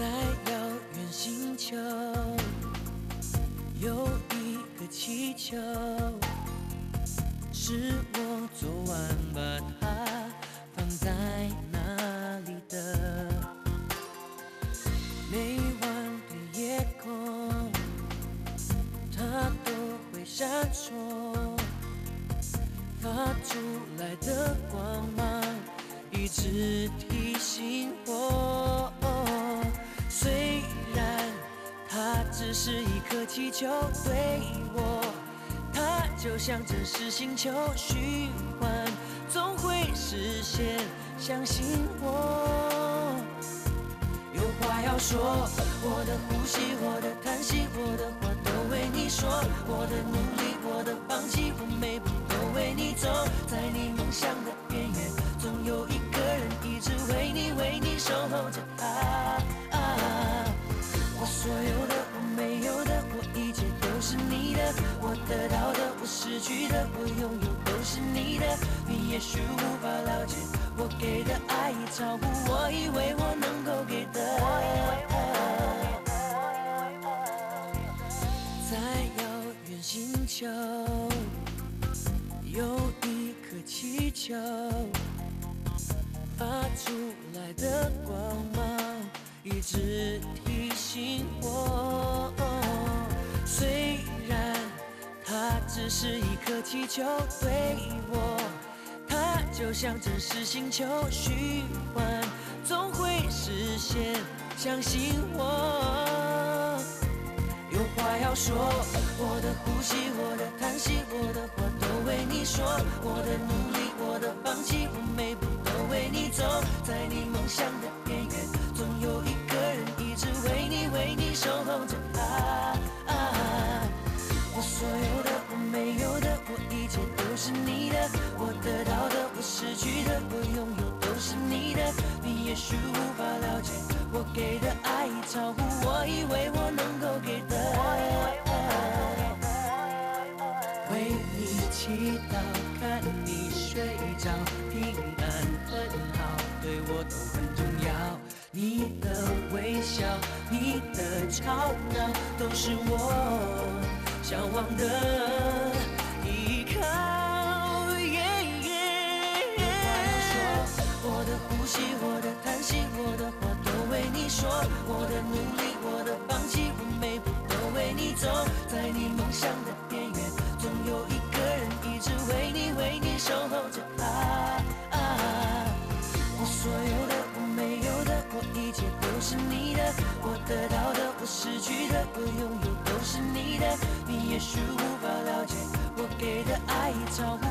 在遥远星球，有一个气球，是我昨晚把它放在那里的。每晚的夜空，它都会闪烁，发出来的光芒一直提醒我。是一颗气球，对我，它就像真实星球，循环总会实现，相信我。有话要说，我的呼吸，我的叹息，我的话都为你说，我的失去的，我拥有都是你的，你也许无法了解，我给的爱已超乎我以为我能够给的。在遥远星球，有一颗气球，发出来的光芒一直提醒我。虽只是一颗气球，对我，它就像真实星球，虚幻总会实现，相信我。有话要说，我的呼吸，我的叹息，我的话都为你说，我的努力，我的放弃，我得到的，我失去的，我拥有都是你的，你也许无法了解，我给的爱已超乎我以为我能够给的。为你祈祷，看你睡着，平安很好，对我都很重要。你的微笑，你的吵闹，都是我向往的努力，我的放弃，我每步都为你走，在你梦想的边缘，总有一个人一直为你，为你守候着啊啊。我所有的，我没有的，我一切都是你的，我得到的，我失去的，我拥有都是你的，你也许无法了解，我给的爱已超乎